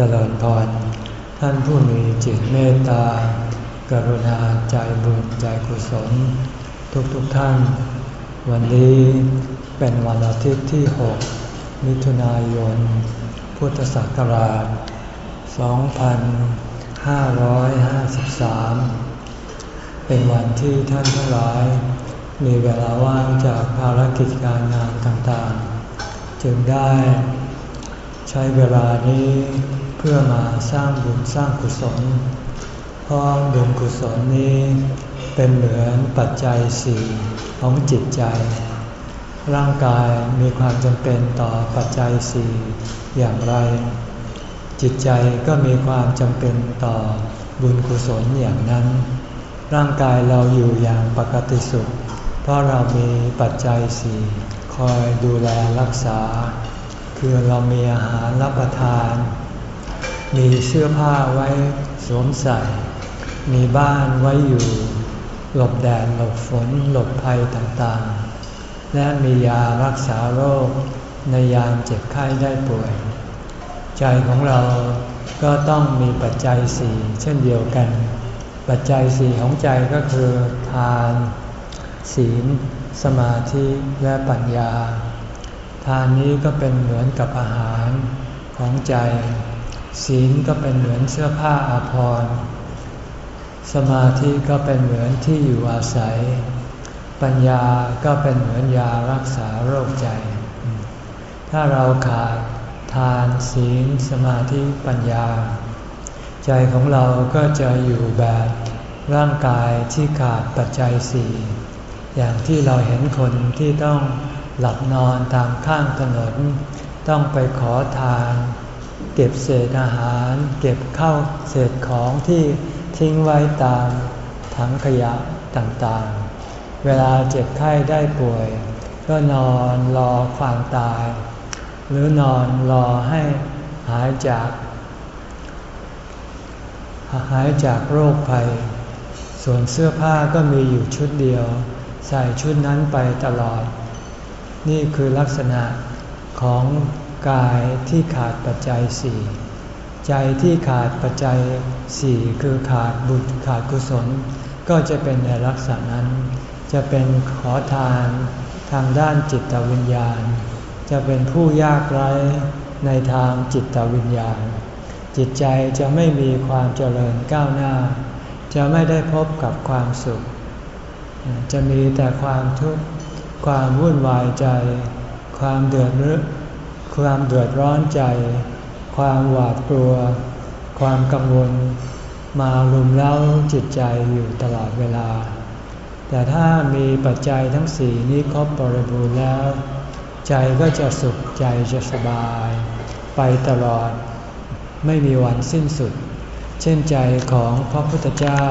เจริญพร ท่านผู้มีจิตเมตตา กรุณาใจบุญใจกุศล ทุกๆทท่าน วันนี้เป็นวันอาทิตย์ที่ 6 มิถุนายน พุทธศักราช 2553 เป็นวันที่ท่านทั้งหลาย มีเวลาว่างจากภารกิจการงานต่างๆ จึงได้ใช้เวลานี้ เพื่อมาสร้างบุญสร้างกุศล เพราะบุญกุศลนี้เป็นเหมือนปัจจัยสี่ของจิตใจ ร่างกายมีความจำเป็นต่อปัจจัยสี่อย่างไร จิตใจก็มีความจำเป็นต่อบุญกุศลอย่างนั้น ร่างกายเราอยู่อย่างปกติสุข เพราะเรามีปัจจัยสี่คอยดูแลรักษา คือเรามีอาหารรับประทาน มีเสื้อผ้าไว้สวมใส่ มีบ้านไว้อยู่ หลบแดดหลบฝนหลบภัยต่างๆ และมียารักษาโรคในยามเจ็บไข้ได้ป่วย ใจของเราก็ต้องมีปัจจัยสี่เช่นเดียวกัน ปัจจัยสี่ของใจก็คือทาน ศีล สมาธิและปัญญา ทานนี้ก็เป็นเหมือนกับอาหารของใจ ศีลก็เป็นเหมือนเสื้อผ้าอาภรณ์ สมาธิก็เป็นเหมือนที่อยู่อาศัย ปัญญาก็เป็นเหมือนยารักษาโรคใจ ถ้าเราขาดทานศีลสมาธิปัญญา ใจของเราก็จะอยู่แบบร่างกายที่ขาดปัจจัยสี่อย่างที่เราเห็นคนที่ต้องหลับนอนตามข้างถนน ต้องไปขอทาน เก็บเศษอาหาร เก็บเข้าเศษของที่ทิ้งไว้ตามถังขยะต่างๆ เวลาเจ็บไข้ได้ป่วย ก็นอนรอความตาย หรือนอนรอให้หายจาก หายจากโรคภัย ส่วนเสื้อผ้าก็มีอยู่ชุดเดียว ใส่ชุดนั้นไปตลอด นี่คือลักษณะของ กายที่ขาดปัจจัยสี่ใจที่ขาดปัจจัยสี่คือขาดบุญขาดกุศล ก็จะเป็นในลักษณะนั้น จะเป็นขอทานทางด้านจิตวิญญาณ จะเป็นผู้ยากไร้ในทางจิตวิญญาณ จิตใจจะไม่มีความเจริญก้าวหน้า จะไม่ได้พบกับความสุข จะมีแต่ความทุกข์ความวุ่นวายใจ ความเดือดร้อน ความเดือดร้อนใจ ความหวาดกลัว ความกังวล มาลุมเล้าจิตใจอยู่ตลอดเวลา แต่ถ้ามีปัจจัยทั้งสี่นี้ครบบริบูรณ์แล้ว ใจก็จะสุขใจจะสบาย ไปตลอดไม่มีวันสิ้นสุด เช่นใจของพระพุทธเจ้า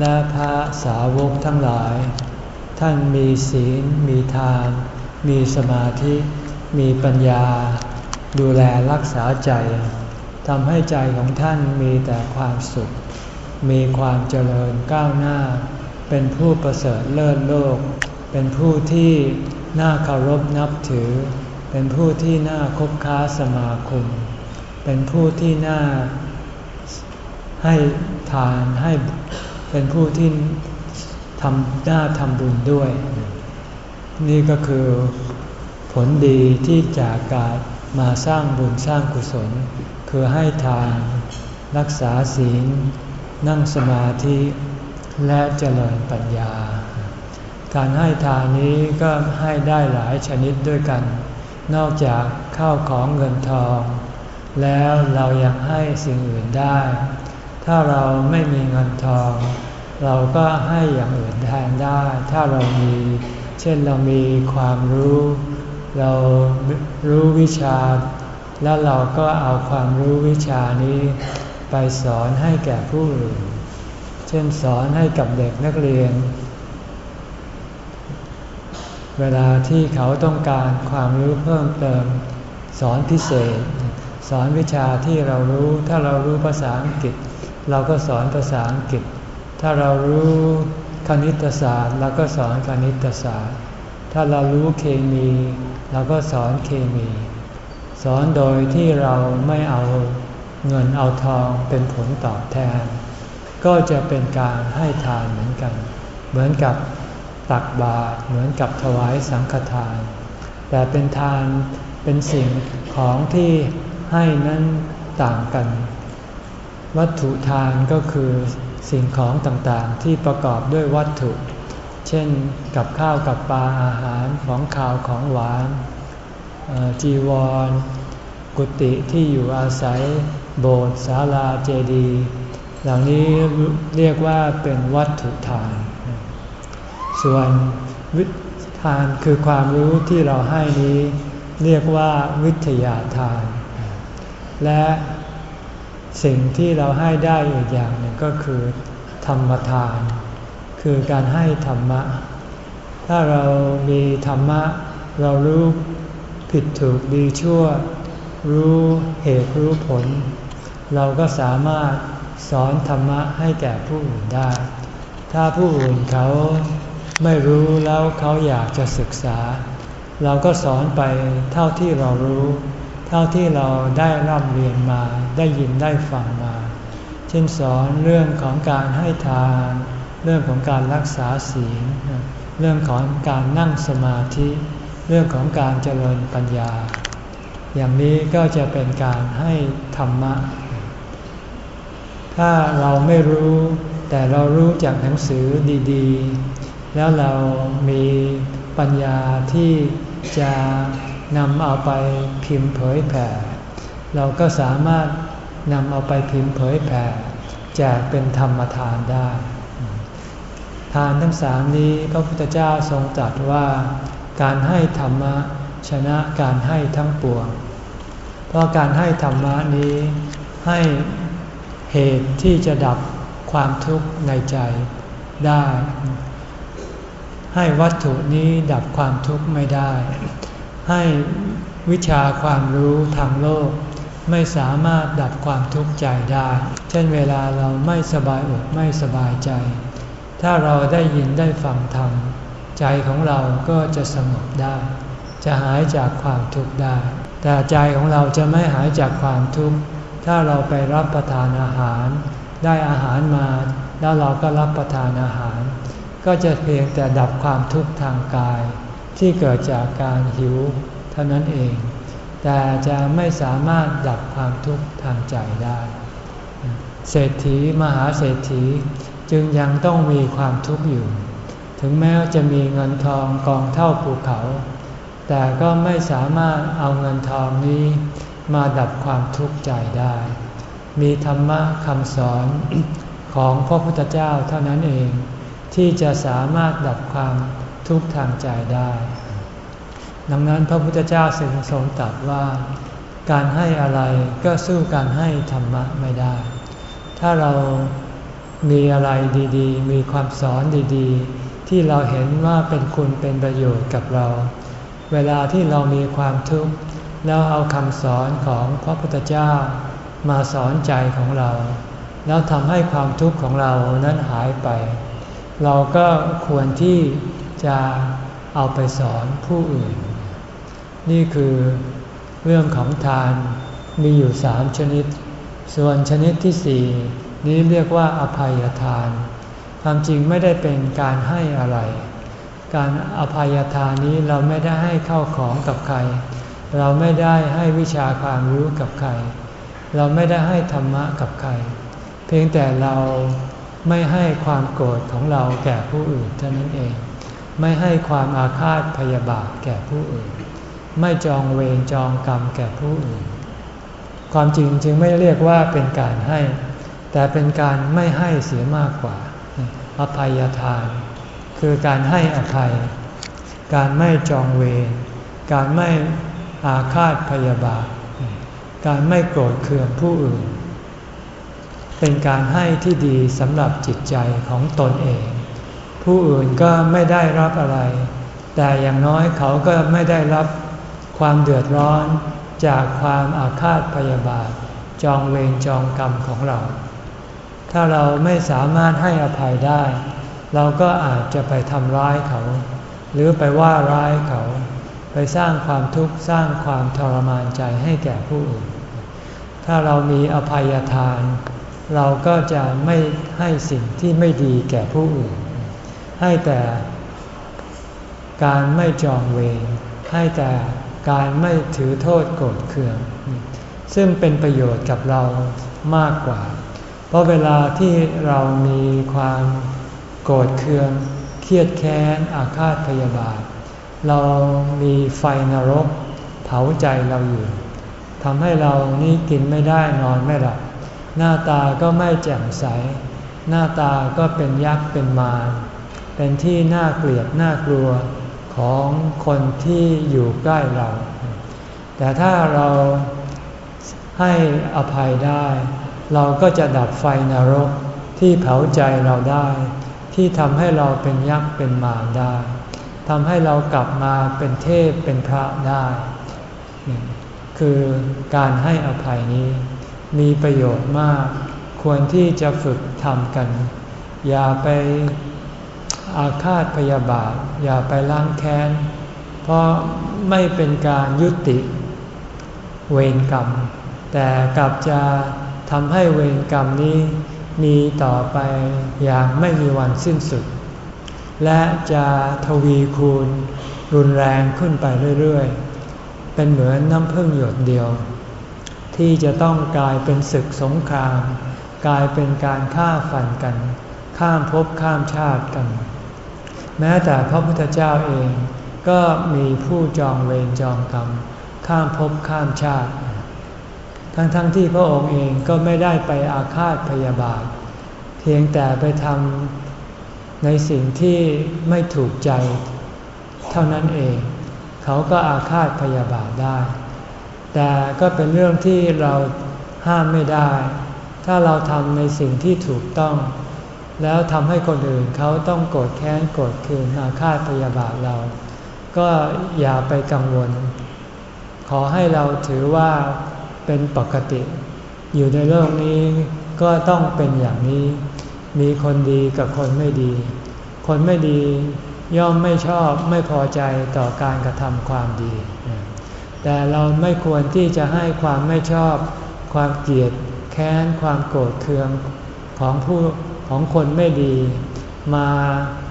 และพระสาวกทั้งหลาย ท่านมีศีล มีทาน มีสมาธิ มีปัญญาดูแลรักษาใจทำให้ใจของท่านมีแต่ความสุข มีความเจริญก้าวหน้า เป็นผู้ประเสริฐเลิศโลก เป็นผู้ที่น่าเคารพนับถือ เป็นผู้ที่น่าคบค้าสมาคม เป็นผู้ที่น่าให้ทานให้เป็นผู้ที่ทำน่าทำบุญด้วย นี่ก็คือ ลดีที่จากการมาสร้างบุญสร้างกุศล คือให้ทาน รักษาศีล นั่งสมาธิและเจริญปัญญา การให้ทานนี้ก็ให้ได้หลายชนิดด้วยกัน นอกจากข้าวของเงินทอง แล้วเรายังให้สิ่งอื่นได้ ถ้าเราไม่มีเงินทอง เราก็ให้อย่างอื่นแทนได้ ถ้าเรามี เช่นเรามีความรู้ เรารู้วิชา แล้วเราก็เอาความรู้วิชานี้ไปสอนให้แก่ผู้อื่น เช่นสอนให้กับเด็กนักเรียน เวลาที่เขาต้องการความรู้เพิ่มเติม สอนพิเศษ สอนวิชาที่เรารู้ ถ้าเรารู้ภาษาอังกฤษ เราก็สอนภาษาอังกฤษ ถ้าเรารู้คณิตศาสตร์เราก็สอนคณิตศาสตร์ ถ้าเรารู้เคมีเราก็สอนเคมี สอนโดยที่เราไม่เอาเงินเอาทองเป็นผลตอบแทน ก็จะเป็นการให้ทานเหมือนกัน เหมือนกับตักบาตรเหมือนกับถวายสังฆทาน แต่เป็นทานเป็นสิ่งของที่ให้นั้นต่างกัน วัตถุทานก็คือสิ่งของต่างๆที่ประกอบด้วยวัตถุ เช่นกับข้าวกับปลาอาหารของข้าวของหวาน จีวร กุฏิที่อยู่อาศัย โบสถ์ศาลาเจดีย์เหล่านี้เรียกว่าเป็นวัตถุทาน ส่วนวิทานคือความรู้ที่เราให้นี้ เรียกว่าวิทยาทาน และสิ่งที่เราให้ได้อีกอย่างหนึ่งก็คือ ธรรมทาน คือการให้ธรรมะ ถ้าเรามีธรรมะ เรารู้ผิดถูกดีชั่ว รู้เหตุรู้ผล เราก็สามารถสอนธรรมะให้แก่ผู้อื่นได้ ถ้าผู้อื่นเขาไม่รู้แล้วเขาอยากจะศึกษา เราก็สอนไปเท่าที่เรารู้ เท่าที่เราได้ร่ำเรียนมาได้ยินได้ฟังมา เช่นสอนเรื่องของการให้ทาน เรื่องของการรักษาศีล เรื่องของการนั่งสมาธิ เรื่องของการเจริญปัญญา อย่างนี้ก็จะเป็นการให้ธรรมะ ถ้าเราไม่รู้ แต่เรารู้จากหนังสือดีๆ แล้วเรามีปัญญาที่จะนำเอาไปพิมพ์เผยแผ่ เราก็สามารถนำเอาไปพิมพ์เผยแผ่แจกเป็นธรรมทานได้ ทานทั้งสามนี้พระพุทธเจ้าทรงตรัสว่า การให้ธรรมะชนะการให้ทั้งปวง เพราะการให้ธรรมะนี้ให้เหตุที่จะดับความทุกข์ในใจได้ ให้วัตถุนี้ดับความทุกข์ไม่ได้ ให้วิชาความรู้ทางโลก ไม่สามารถดับความทุกข์ใจได้ เช่นเวลาเราไม่สบายอกไม่สบายใจ ถ้าเราได้ยินได้ฟังธรรม ใจของเราก็จะสงบได้ จะหายจากความทุกข์ได้ แต่ใจของเราจะไม่หายจากความทุกข์ ถ้าเราไปรับประทานอาหาร ได้อาหารมา แล้วเราก็รับประทานอาหาร ก็จะเพียงแต่ดับความทุกข์ทางกาย ที่เกิดจากการหิว เท่านั้นเอง แต่จะไม่สามารถดับความทุกข์ทางใจได้ เศรษฐีมหาเศรษฐี จึงยังต้องมีความทุกข์อยู่ ถึงแม้จะมีเงินทองกองเท่าภูเขา แต่ก็ไม่สามารถเอาเงินทองนี้มาดับความทุกข์ใจได้ มีธรรมะคำสอนของพระพุทธเจ้าเท่านั้นเอง ที่จะสามารถดับความทุกข์ทางใจได้ ดังนั้นพระพุทธเจ้าทรงทรงตรัสว่า การให้อะไรก็สู้การให้ธรรมะไม่ได้ ถ้าเรา มีอะไรดีๆ มีความสอนดีๆ ที่เราเห็นว่าเป็นคุณเป็นประโยชน์กับเรา เวลาที่เรามีความทุกข์แล้วเอาคำสอนของพระพุทธเจ้า มาสอนใจของเรา แล้วทำให้ความทุกข์ของเรานั้นหายไป เราก็ควรที่จะเอาไปสอนผู้อื่น นี่คือเรื่องของทานมีอยู่สามชนิด ส่วนชนิดที่สี่ นี้เรียกว่าอภัยทาน ความจริงไม่ได้เป็นการให้อะไร การอภัยทานนี้เราไม่ได้ให้เข้าของกับใคร เราไม่ได้ให้วิชาความรู้กับใคร เราไม่ได้ให้ธรรมะกับใคร เพียงแต่เราไม่ให้ความโกรธของเราแก่ผู้อื่นเท่านั้นเอง ไม่ให้ความอาฆาตพยาบาทแก่ผู้อื่น ไม่จองเวรจองกรรมแก่ผู้อื่น ความจริงจึงไม่เรียกว่าเป็นการให้ แต่เป็นการไม่ให้เสียมากกว่า อภัยทาน คือการให้อภัย การไม่จองเวร การไม่อาฆาตพยาบาท การไม่โกรธเคืองผู้อื่น เป็นการให้ที่ดีสำหรับจิตใจของตนเอง ผู้อื่นก็ไม่ได้รับอะไร แต่อย่างน้อยเขาก็ไม่ได้รับความเดือดร้อนจากความอาฆาตพยาบาท จองเวรจองกรรมของเรา ถ้าเราไม่สามารถให้อภัยได้ เราก็อาจจะไปทำร้ายเขา หรือไปว่าร้ายเขา ไปสร้างความทุกข์สร้างความทรมานใจให้แก่ผู้อื่น ถ้าเรามีอภัยทาน เราก็จะไม่ให้สิ่งที่ไม่ดีแก่ผู้อื่น ให้แต่การไม่จองเวรให้แต่การไม่ถือโทษโกรธเคือง ซึ่งเป็นประโยชน์กับเรามากกว่า เพราะเวลาที่เรามีความโกรธเคือง เครียดแค้น อาฆาตพยาบาท เรามีไฟนรก เผาใจเราอยู่ทำให้เรานี่กินไม่ได้นอนไม่หลับ หน้าตาก็ไม่แจ่มใส หน้าตาก็เป็นยักษ์เป็นมารเป็นที่น่าเกลียดน่ากลัวของคนที่อยู่ใกล้เรา แต่ถ้าเราให้อภัยได้ เราก็จะดับไฟนรกที่เผาใจเราได้ ที่ทำให้เราเป็นยักษ์เป็นมารได้ทำให้เรากลับมาเป็นเทพเป็นพระได้ คือการให้อภัยนี้ มีประโยชน์มาก ควรที่จะฝึกทำกัน อย่าไปอาฆาตพยาบาท อย่าไปล้างแค้น เพราะไม่เป็นการยุติเวรกรรม แต่กลับจะ ทำให้เวรกรรมนี้มีต่อไปอย่างไม่มีวันสิ้นสุด และจะทวีคูณรุนแรงขึ้นไปเรื่อยๆ เป็นเหมือนน้ำพึ่งหยดเดียว ที่จะต้องกลายเป็นศึกสงคราม กลายเป็นการฆ่าฟันกัน ข้ามภพข้ามชาติกัน แม้แต่พระพุทธเจ้าเองก็มีผู้จองเวรจองกรรม ข้ามภพข้ามชาติ ทั้งๆทที่พระองค์เองก็ไม่ได้ไปอาฆาตพยาบาท เพียงแต่ไปทำในสิ่งที่ไม่ถูกใจ เท่านั้นเอง เขาก็อาฆาตพยาบาทได้ แต่ก็เป็นเรื่องที่เราห้ามไม่ได้ ถ้าเราทำในสิ่งที่ถูกต้อง แล้วทำให้คนอื่นเขาต้องโกรธแค้นโกรธเคืองอาฆาตพยาบาทเรา ก็อย่าไปกังวล ขอให้เราถือว่า เป็นปกติ อยู่ในโลกนี้ก็ต้องเป็นอย่างนี้ มีคนดีกับคนไม่ดี คนไม่ดีย่อมไม่ชอบไม่พอใจต่อการกระทำความดี แต่เราไม่ควรที่จะให้ความไม่ชอบ ความเกลียดแค้น ความโกรธเคืองของผู้ของคนไม่ดี มา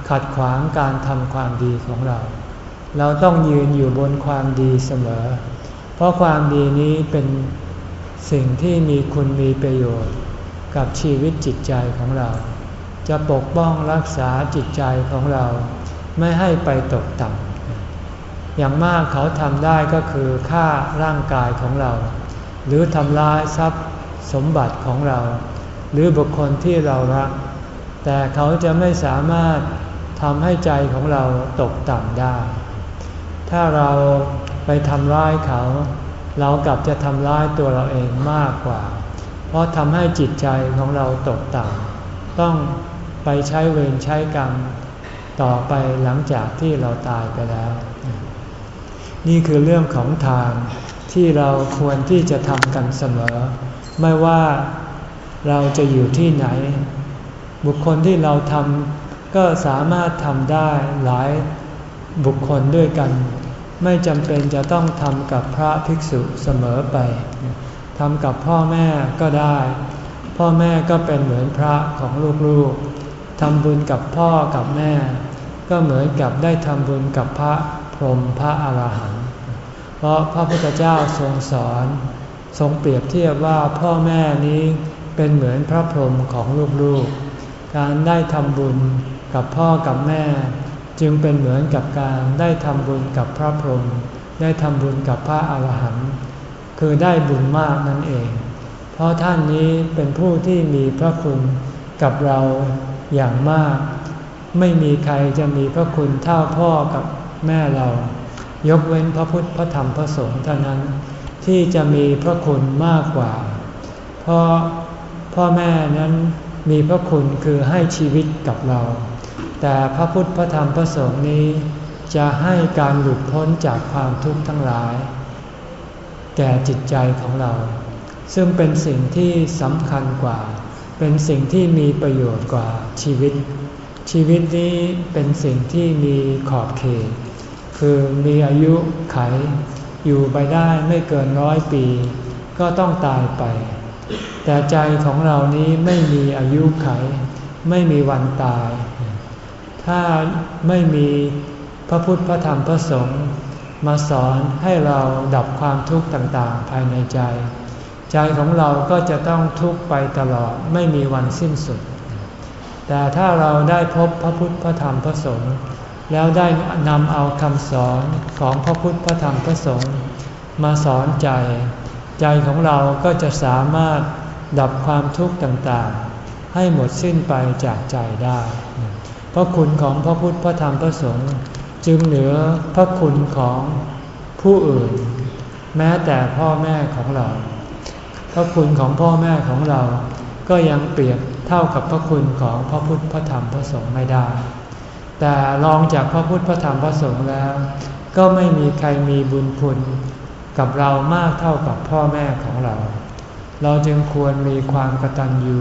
ขัดขวางการทำความดีของเรา เราต้องยืนอยู่บนความดีเสมอ เพราะความดีนี้เป็น สิ่งที่มีคุณมีประโยชน์กับชีวิตจิตใจของเรา จะปกป้องรักษาจิตใจของเรา ไม่ให้ไปตกต่ำอย่างมากเขาทำได้ก็คือฆ่าร่างกายของเรา หรือทำลายทรัพย์สมบัติของเรา หรือบุคคลที่เรารัก แต่เขาจะไม่สามารถทำให้ใจของเราตกต่ำได้ ถ้าเราไปทำร้ายเขา เรากลับจะทำร้ายตัวเราเองมากกว่า เพราะทำให้จิตใจของเราตกต่ำต้องไปใช้เวรใช้กรรมต่อไปหลังจากที่เราตายไปแล้ว นี่คือเรื่องของทางที่เราควรที่จะทำกันเสมอ ไม่ว่าเราจะอยู่ที่ไหน บุคคลที่เราทำก็สามารถทำได้หลายบุคคลด้วยกัน ไม่จำเป็นจะต้องทำกับพระภิกษุเสมอไปทำกับพ่อแม่ก็ได้ พ่อแม่ก็เป็นเหมือนพระของลูกๆทำบุญกับพ่อกับแม่ ก็เหมือนกับได้ทำบุญกับพระพรหมพระอรหันต์เพราะพระพุทธเจ้าทรงสอน ทรงเปรียบเทียบว่าพ่อแม่นี้เป็นเหมือนพระพรหมของลูกๆ การได้ทำบุญกับพ่อกับแม่ จึงเป็นเหมือนกับการได้ทำบุญกับพระพรหมได้ทำบุญกับพระอาหารหันต์คือได้บุญมากนั่นเอง เพราะท่านนี้เป็นผู้ที่มีพระคุณกับเราอย่างมาก ไม่มีใครจะมีพระคุณเท่าพ่อกับแม่เรา ยกเว้นพระพุทธพระธรรมพระสงฆ์เท่านั้นที่จะมีพระคุณมากกว่า เพราะพ่อแม่นั้นมีพระคุณคือให้ชีวิตกับเรา แต่พระพุทธพระธรรมพระสงฆ์นี้ จะให้การหลุดพ้นจากความทุกข์ทั้งหลาย แก่จิตใจของเรา ซึ่งเป็นสิ่งที่สำคัญกว่า เป็นสิ่งที่มีประโยชน์กว่าชีวิต ชีวิตนี้เป็นสิ่งที่มีขอบเขต คือมีอายุไข อยู่ไปได้ไม่เกินร้อยปี ก็ต้องตายไป แต่ใจของเรานี้ไม่มีอายุไข ไม่มีวันตาย ถ้าไม่มีพระพุทธพระธรรมพระสงฆ์มาสอนให้เราดับความทุกข์ต่างๆ ภายในใจ ใจของเราก็จะต้องทุกข์ไปตลอดไม่มีวันสิ้นสุด แต่ถ้าเราได้พบพระพุทธพระธรรมพระสงฆ์แล้วได้นำเอาคำสอนของพระพุทธพระธรรมพระสงฆ์มาสอนใจ ใจของเราก็จะสามารถดับความทุกข์ต่างๆ ให้หมดสิ้นไปจากใจได้ พระคุณของพระพุทธพระธรรมพระสงฆ์จึงเหนือพระคุณของผู้อื่น แม้แต่พ่อแม่ของเรา พระคุณของพ่อแม่ของเรา ก็ยังเปรียบเท่ากับพระคุณของพระพุทธพระธรรมพระสงฆ์ไม่ได้ แต่รองจากพระพุทธพระธรรมพระสงฆ์แล้ว ก็ไม่มีใครมีบุญคุณกับเรามากเท่ากับพ่อแม่ของเรา เราจึงควรมีความกตัญญู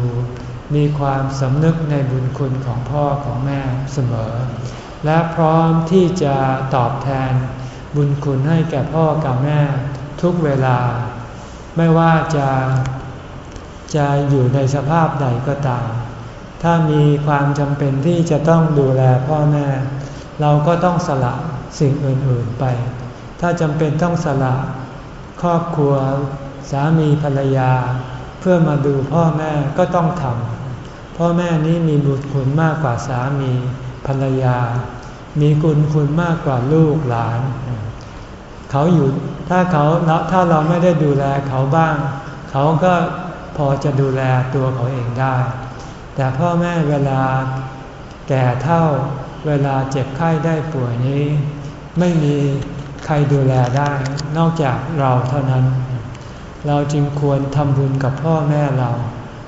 มีความสำนึกในบุญคุณของพ่อของแม่เสมอ และพร้อมที่จะตอบแทนบุญคุณให้แก่พ่อกับแม่ทุกเวลา ไม่ว่าจะจะอยู่ในสภาพใดก็ตาม ถ้ามีความจำเป็นที่จะต้องดูแลพ่อแม่ เราก็ต้องสละสิ่งอื่นๆไป ถ้าจำเป็นต้องสละครอบครัวสามีภรรยา เพื่อมาดูพ่อแม่ก็ต้องทำ พ่อแม่นี้มีบุญคุณมากกว่าสามีภรรยา มีคุณคุณมากกว่าลูกหลาน เขาอยู่ถ้าเขาถ้าเราไม่ได้ดูแลเขาบ้าง เขาก็พอจะดูแลตัวเขาเองได้ แต่พ่อแม่เวลาแก่เท่าเวลาเจ็บไข้ได้ป่วยนี้ ไม่มีใครดูแลได้นอกจากเราเท่านั้น เราจึงควรทำบุญกับพ่อแม่เรา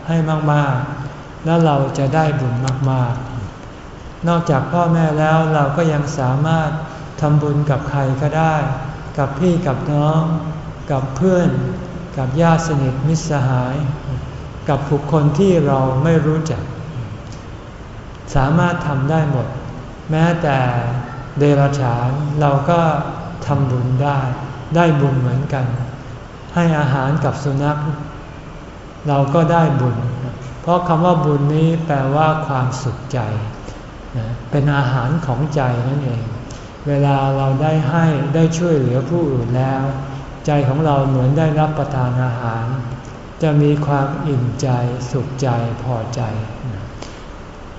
ให้มาก ๆ แล้วเราจะได้บุญมากๆ นอกจากพ่อแม่แล้วเราก็ยังสามารถทำบุญกับใครก็ได้ กับพี่กับน้อง กับเพื่อน กับญาติสนิทมิตรสหาย กับบุคคลที่เราไม่รู้จัก สามารถทำได้หมด แม้แต่เดรัจฉานเราก็ทำบุญได้ ได้บุญเหมือนกัน ให้อาหารกับสุนัข เราก็ได้บุญ ราะคำว่าบุญนี้แปลว่าความสุขใจ เป็นอาหารของใจนั่นเอง เวลาเราได้ให้ได้ช่วยเหลือผู้อื่นแล้ว ใจของเราเหมือนได้รับประทานอาหาร จะมีความอิ่มใจสุขใจพอใจ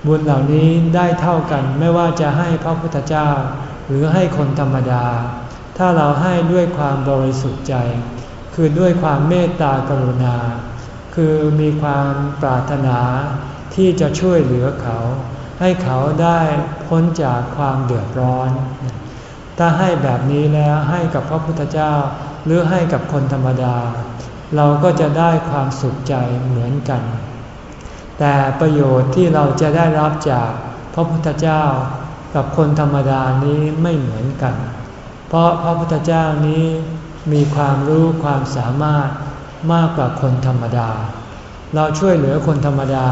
บุญเหล่านี้ได้เท่ากันไม่ว่าจะให้พระพุทธเจ้า หรือให้คนธรรมดา ถ้าเราให้ด้วยความบริสุทธิ์ใจ คือด้วยความเมตตากรุณา คือมีความปรารถนาที่จะช่วยเหลือเขา ให้เขาได้พ้นจากความเดือดร้อน ถ้าให้แบบนี้แล้วให้กับพระพุทธเจ้าหรือให้กับคนธรรมดา เราก็จะได้ความสุขใจเหมือนกัน แต่ประโยชน์ที่เราจะได้รับจากพระพุทธเจ้ากับคนธรรมดานี้ไม่เหมือนกัน เพราะพระพุทธเจ้านี้มีความรู้ความสามารถ มากกว่าคนธรรมดา เราช่วยเหลือคนธรรมดา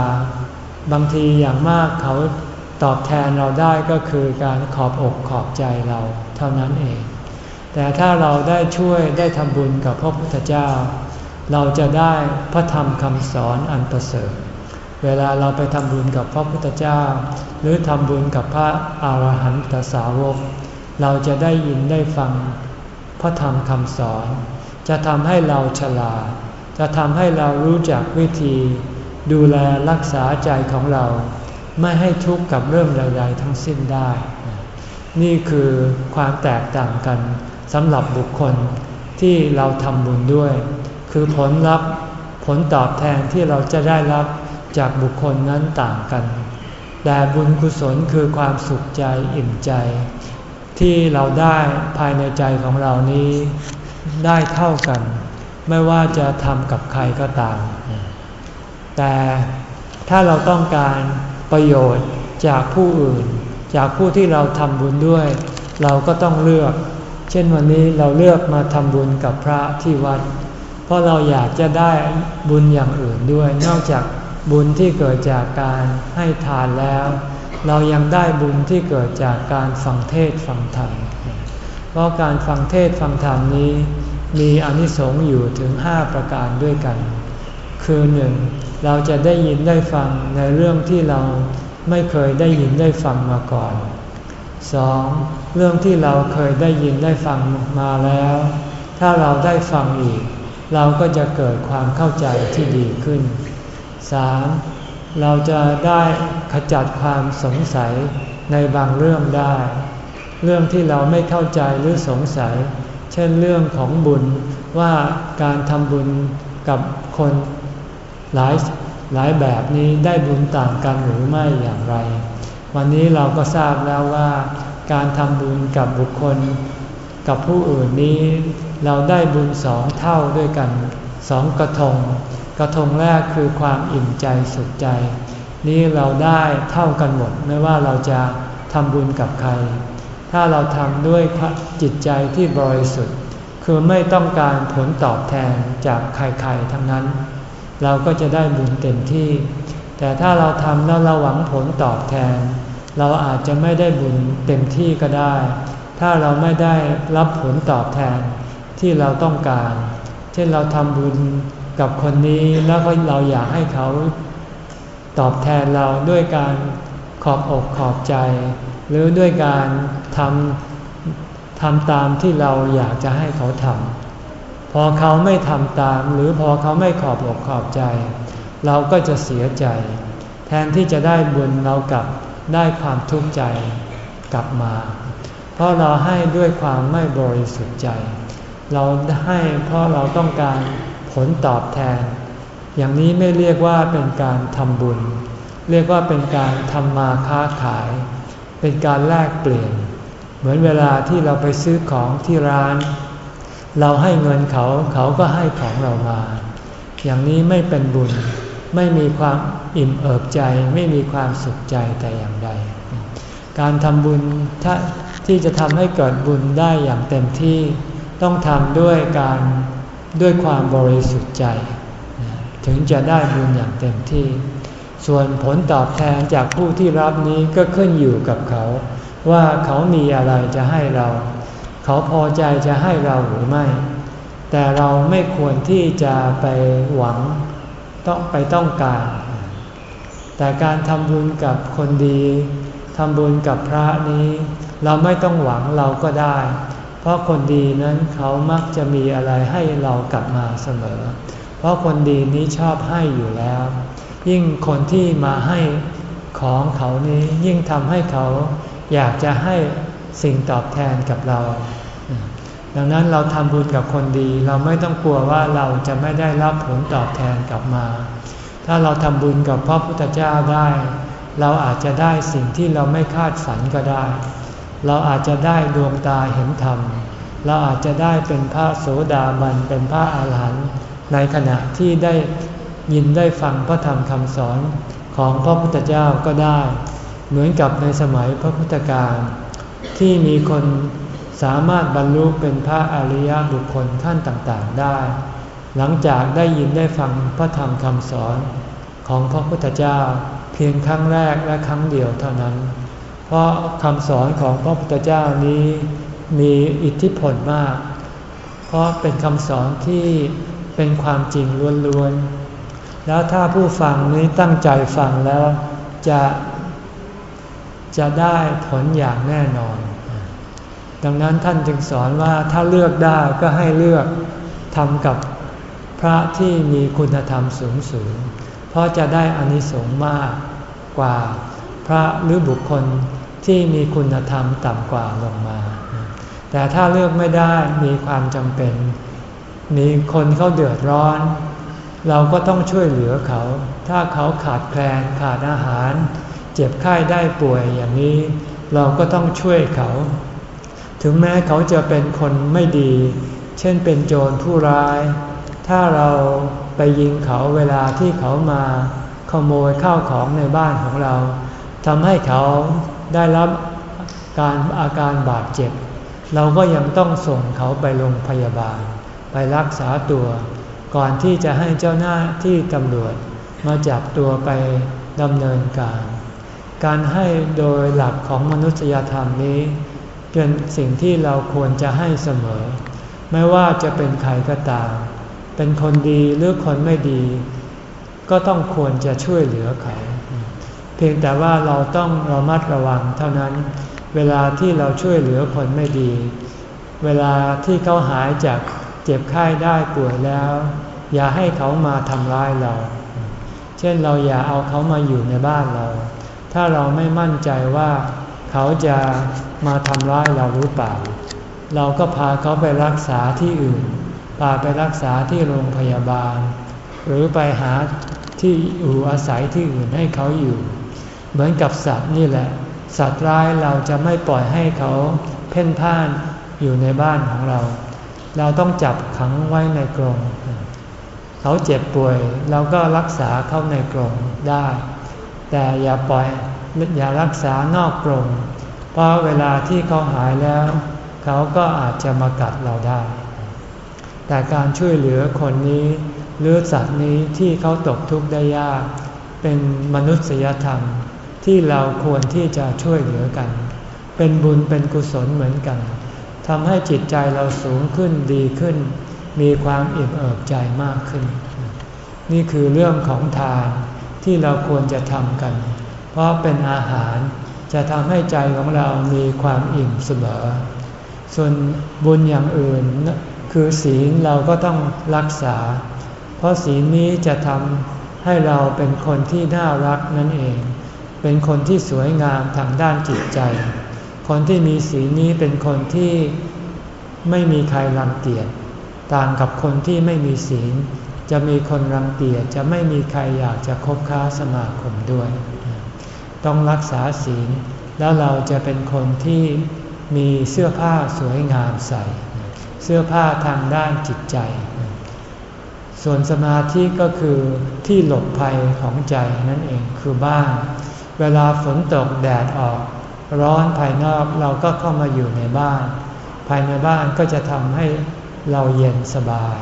บางทีอย่างมากเขาตอบแทนเราได้ก็คือการขอบอกขอบใจเราเท่านั้นเอง แต่ถ้าเราได้ช่วยได้ทำบุญกับพระพุทธเจ้า เราจะได้พระธรรมคำสอนอันประเสริฐ เวลาเราไปทำบุญกับพระพุทธเจ้า หรือทำบุญกับพระอาหารหันตสาวก เราจะได้ยินได้ฟังพระธรรมคำสอน จะทำให้เราฉลาด จะทำให้เรารู้จักวิธี ดูแลรักษาใจของเรา ไม่ให้ทุกข์กับเรื่องใดๆทั้งสิ้นได้ นี่คือความแตกต่างกันสำหรับบุคคลที่เราทำบุญด้วย คือผลลัพธ์ผลตอบแทนที่เราจะได้รับจากบุคคลนั้นต่างกัน แต่บุญกุศลคือความสุขใจอิ่มใจ ที่เราได้ภายในใจของเรานี้ ได้เท่ากัน ไม่ว่าจะทำกับใครก็ตาม แต่ถ้าเราต้องการประโยชน์จากผู้อื่น จากผู้ที่เราทำบุญด้วย เราก็ต้องเลือก เช่นวันนี้เราเลือกมาทำบุญกับพระที่วัด เพราะเราอยากจะได้บุญอย่างอื่นด้วย นอกจากบุญที่เกิดจากการให้ทานแล้ว เรายังได้บุญที่เกิดจากการฟังเทศฟังธรรม เพราะการฟังเทศฟังธรรมนี้ มีอนิสงส์อยู่ถึงห้าประการด้วยกัน คือหนึ่งเราจะได้ยินได้ฟังในเรื่องที่เราไม่เคยได้ยินได้ฟังมาก่อนสองเรื่องที่เราเคยได้ยินได้ฟังมาแล้ว ถ้าเราได้ฟังอีก เราก็จะเกิดความเข้าใจที่ดีขึ้นสามเราจะได้ขจัดความสงสัยในบางเรื่องได้ เรื่องที่เราไม่เข้าใจหรือสงสัย เช่นเรื่องของบุญว่าการทำบุญกับคนหลายหลายแบบนี้ได้บุญต่างกันหรือไม่อย่างไร วันนี้เราก็ทราบแล้วว่าการทำบุญกับบุคคล กับผู้อื่นนี้ เราได้บุญสองเท่าด้วยกันสองกระทง กระทงแรกคือความอิ่มใจสุขใจ นี้เราได้เท่ากันหมดไม่ว่าเราจะทำบุญกับใคร ถ้าเราทำด้วยจิตใจที่บริสุทธิ์ คือไม่ต้องการผลตอบแทนจากใครๆทั้งนั้น เราก็จะได้บุญเต็มที่ แต่ถ้าเราทำแล้วเราหวังผลตอบแทน เราอาจจะไม่ได้บุญเต็มที่ก็ได้ ถ้าเราไม่ได้รับผลตอบแทนที่เราต้องการ เช่นเราทำบุญกับคนนี้แล้วก็เราอยากให้เขาตอบแทนเราด้วยการขอบอกขอบใจ หรือด้วยการ ทำทำตามที่เราอยากจะให้เขาทำพอเขาไม่ทำตาม หรือพอเขาไม่ขอบอกขอบใจ เราก็จะเสียใจ แทนที่จะได้บุญเรากลับได้ความทุกข์ใจกลับมา เพราะเราให้ด้วยความไม่บริสุทธิ์ใจ เราให้เพราะเราต้องการผลตอบแทน อย่างนี้ไม่เรียกว่าเป็นการทำบุญ เรียกว่าเป็นการทำมาค้าขาย เป็นการแลกเปลี่ยน เหมือนเวลาที่เราไปซื้อของที่ร้าน เราให้เงินเขาเขาก็ให้ของเรามา อย่างนี้ไม่เป็นบุญ ไม่มีความอิ่มเอิบใจ ไม่มีความสุขใจแต่อย่างใด การทำบุญถ้าที่จะทำให้เกิดบุญได้อย่างเต็มที่ต้องทำด้วยการด้วยความบริสุทธิ์ใจ ถึงจะได้บุญอย่างเต็มที่ ส่วนผลตอบแทนจากผู้ที่รับนี้ก็ขึ้นอยู่กับเขา ว่าเขามีอะไรจะให้เรา เขาพอใจจะให้เราหรือไม่ แต่เราไม่ควรที่จะไปหวังต้องไปต้องการ แต่การทำบุญกับคนดีทำบุญกับพระนี้ เราไม่ต้องหวังเราก็ได้ เพราะคนดีนั้นเขามักจะมีอะไรให้เรากลับมาเสมอ เพราะคนดีนี้ชอบให้อยู่แล้ว ยิ่งคนที่มาให้ของเขานี้ยิ่งทำให้เขา อยากจะให้สิ่งตอบแทนกับเรา ดังนั้นเราทำบุญกับคนดี เราไม่ต้องกลัวว่าเราจะไม่ได้รับผลตอบแทนกลับมา ถ้าเราทำบุญกับพระพุทธเจ้าได้ เราอาจจะได้สิ่งที่เราไม่คาดฝันก็ได้ เราอาจจะได้ดวงตาเห็นธรรม เราอาจจะได้เป็นพระโสดาบันเป็นพระอาหารหันต์ในขณะที่ได้ยินได้ฟังพระธรรมคำสอนของพระพุทธเจ้าก็ได้ เหมือนกับในสมัยพระพุทธการที่มีคนสามารถบรรลุเป็นพระอริยบุคคลขั้นต่างๆได้ หลังจากได้ยินได้ฟังพระธรรมคำสอนของพระพุทธเจ้าเพียงครั้งแรกและครั้งเดียวเท่านั้น เพราะคำสอนของพระพุทธเจ้านี้มีอิทธิพลมาก เพราะเป็นคำสอนที่เป็นความจริงล้วนๆ แล้วถ้าผู้ฟังนี้ตั้งใจฟังแล้วจะ จะได้ผลอย่างแน่นอน ดังนั้นท่านจึงสอนว่าถ้าเลือกได้ก็ให้เลือกทำกับพระที่มีคุณธรรมสูงสูง เพราะจะได้อานิสงส์มากกว่าพระหรือบุคคลที่มีคุณธรรมต่ำกว่าลงมา แต่ถ้าเลือกไม่ได้มีความจำเป็น มีคนเขาเดือดร้อน เราก็ต้องช่วยเหลือเขา ถ้าเขาขาดแคลนขาดอาหาร เจ็บไข้ได้ป่วยอย่างนี้ เราก็ต้องช่วยเขา ถึงแม้เขาจะเป็นคนไม่ดี เช่นเป็นโจรผู้ร้าย ถ้าเราไปยิงเขาเวลาที่เขามาขโมยข้าวของในบ้านของเราทำให้เขาได้รับการอาการบาดเจ็บ เราก็ยังต้องส่งเขาไปโรงพยาบาล ไปรักษาตัว ก่อนที่จะให้เจ้าหน้าที่ตำรวจมาจับตัวไปดำเนินการ การให้โดยหลักของมนุษยธรรมนี้เป็นสิ่งที่เราควรจะให้เสมอ ไม่ว่าจะเป็นใครก็ตาม เป็นคนดีหรือคนไม่ดี ก็ต้องควรจะช่วยเหลือเขา เพียงแต่ว่าเราต้องระมัดระวังเท่านั้น เวลาที่เราช่วยเหลือคนไม่ดี เวลาที่เขาหายจากเจ็บไข้ได้ป่วยแล้ว อย่าให้เขามาทำร้ายเรา เช่นเราอย่าเอาเขามาอยู่ในบ้านเรา ถ้าเราไม่มั่นใจว่าเขาจะมาทำร้ายเราหรือเปล่า เราก็พาเขาไปรักษาที่อื่น พาไปรักษาที่โรงพยาบาล หรือไปหาที่อยู่อาศัยที่อื่นให้เขาอยู่ เหมือนกับสัตว์นี่แหละ สัตว์ร้ายเราจะไม่ปล่อยให้เขาเพ่นพ่านอยู่ในบ้านของเรา เราต้องจับขังไว้ในกรง เขาเจ็บป่วยเราก็รักษาเขาในกรงได้ แต่อย่าปล่อยอย่ารักษานอกกรงเพราะเวลาที่เขาหายแล้ว เขาก็อาจจะมากัดเราได้ แต่การช่วยเหลือคนนี้ หรือสัตว์นี้ที่เขาตกทุกข์ได้ยาก เป็นมนุษยธรรมที่เราควรที่จะช่วยเหลือกัน เป็นบุญเป็นกุศลเหมือนกันทำให้จิตใจเราสูงขึ้นดีขึ้น มีความอิ่มเอิบใจมากขึ้น นี่คือเรื่องของทาน ที่เราควรจะทำกัน เพราะเป็นอาหารจะทำให้ใจของเรามีความอิ่มเสมอ ส่วนบุญอย่างอื่นคือศีลเราก็ต้องรักษา เพราะศีลนี้จะทำให้เราเป็นคนที่น่ารักนั่นเอง เป็นคนที่สวยงามทางด้านจิตใจ คนที่มีศีลนี้เป็นคนที่ไม่มีใครรังเกียจ ต่างกับคนที่ไม่มีศีล จะมีคนรังเกียจจะไม่มีใครอยากจะคบค้าสมาคมด้วย ต้องรักษาศีลแล้วเราจะเป็นคนที่มีเสื้อผ้าสวยงามใส่ เสื้อผ้าทางด้านจิตใจ ส่วนสมาธิก็คือที่หลบภัยของใจนั่นเองคือบ้าน เวลาฝนตกแดดออก ร้อนภายนอกเราก็เข้ามาอยู่ในบ้าน ภายในบ้านก็จะทำให้เราเย็นสบาย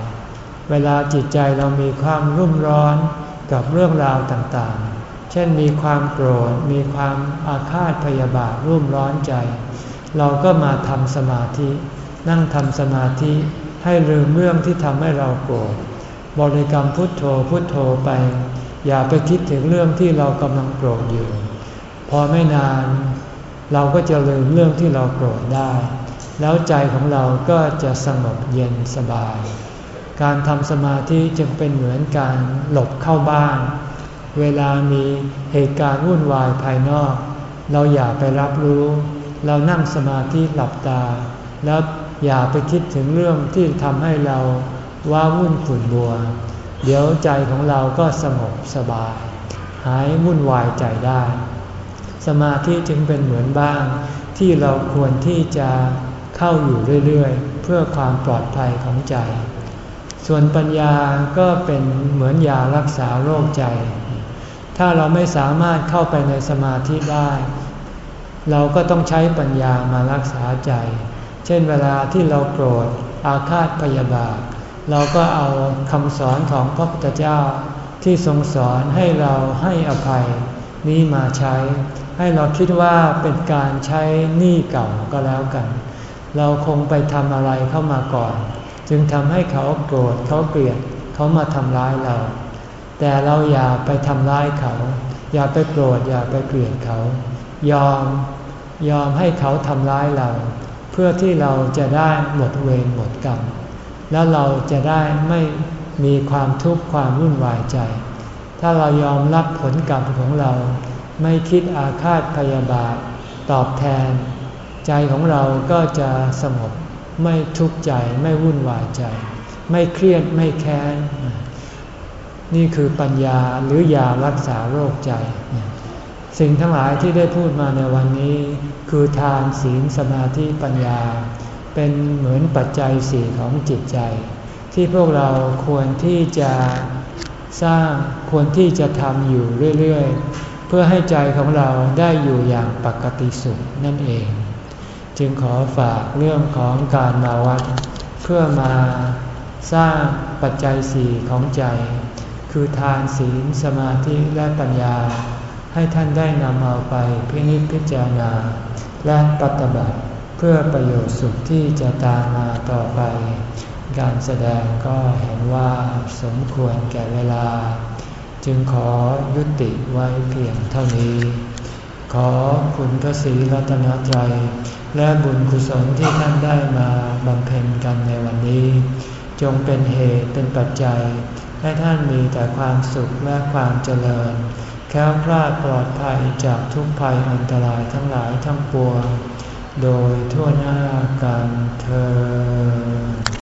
เวลาจิตใจเรามีความรุ่มร้อนกับเรื่องราวต่างๆ เช่นมีความโกรธ มีความอาฆาตพยาบาทรุ่มร้อนใจ เราก็มาทำสมาธิ นั่งทำสมาธิให้ลืมเรื่องที่ทำให้เราโกรธ บริกรรมพุทโธพุทโธไป อย่าไปคิดถึงเรื่องที่เรากำลังโกรธอยู่ พอไม่นาน เราก็จะลืมเรื่องที่เราโกรธได้ แล้วใจของเราก็จะสงบเย็นสบาย การทำสมาธิจึงเป็นเหมือนการหลบเข้าบ้าน เวลามีเหตุการณ์วุ่นวายภายนอก เราอย่าไปรับรู้ เรานั่งสมาธิหลับตา แล้วอย่าไปคิดถึงเรื่องที่ทำให้เราว้าวุ่นขุ่นบัว เดี๋ยวใจของเราก็สงบสบาย หายวุ่นวายใจได้ สมาธิจึงเป็นเหมือนบ้านที่เราควรที่จะเข้าอยู่เรื่อยๆ เพื่อความปลอดภัยของใจ ส่วนปัญญาก็เป็นเหมือนยารักษาโรคใจ ถ้าเราไม่สามารถเข้าไปในสมาธิได้ เราก็ต้องใช้ปัญญามารักษาใจ เช่นเวลาที่เราโกรธ อาฆาตพยาบาท เราก็เอาคำสอนของพระพุทธเจ้าที่ทรงสอนให้เราให้อภัย นี้มาใช้ ให้เราคิดว่าเป็นการใช้หนี้เก่าก็แล้วกัน เราคงไปทำอะไรเข้ามาก่อน จึงทำให้เขาโกรธเขาเกลียดเขามาทำร้ายเรา แต่เราอย่าไปทำร้ายเขา อย่าไปโกรธอย่าไปเกลียดเขา ยอมยอมให้เขาทำร้ายเรา เพื่อที่เราจะได้หมดเวรหมดกรรมแล้วเราจะได้ไม่มีความทุกข์ความวุ่นวายใจ ถ้าเรายอมรับผลกรรมของเรา ไม่คิดอาฆาตพยาบาทตอบแทน ใจของเราก็จะสงบ ไม่ทุกข์ใจไม่วุ่นวายใจ ไม่เครียดไม่แค้น นี่คือปัญญาหรือยารักษาโรคใจ สิ่งทั้งหลายที่ได้พูดมาในวันนี้ คือทานศีลสมาธิปัญญา เป็นเหมือนปัจจัยสี่ของจิตใจ ที่พวกเราควรที่จะสร้างควรที่จะทำอยู่เรื่อย ๆ เพื่อให้ใจของเราได้อยู่อย่างปกติสุขนั่นเอง จึงขอฝากเรื่องของการมาวัด เพื่อมาสร้างปัจจัยสี่ของใจ คือทานศีลสมาธิและปัญญา ให้ท่านได้นำเอาไปพินิจพิจารณา และปฏิบัติเพื่อประโยชน์สุขที่จะตามมาต่อไป การแสดงก็เห็นว่าสมควรแก่เวลา จึงขอยุติไว้เพียงเท่านี้ ขอคุณพระศรีรัตนตรัย และบุญกุศลที่ท่านได้มาบำเพ็ญกันในวันนี้ จงเป็นเหตุเป็นปัจจัย ให้ท่านมีแต่ความสุขและความเจริญ แค้วคลาดปลอดภัยจากทุกภัยอันตรายทั้งหลายทั้งปวง โดยทั่วหน้ากันเธอ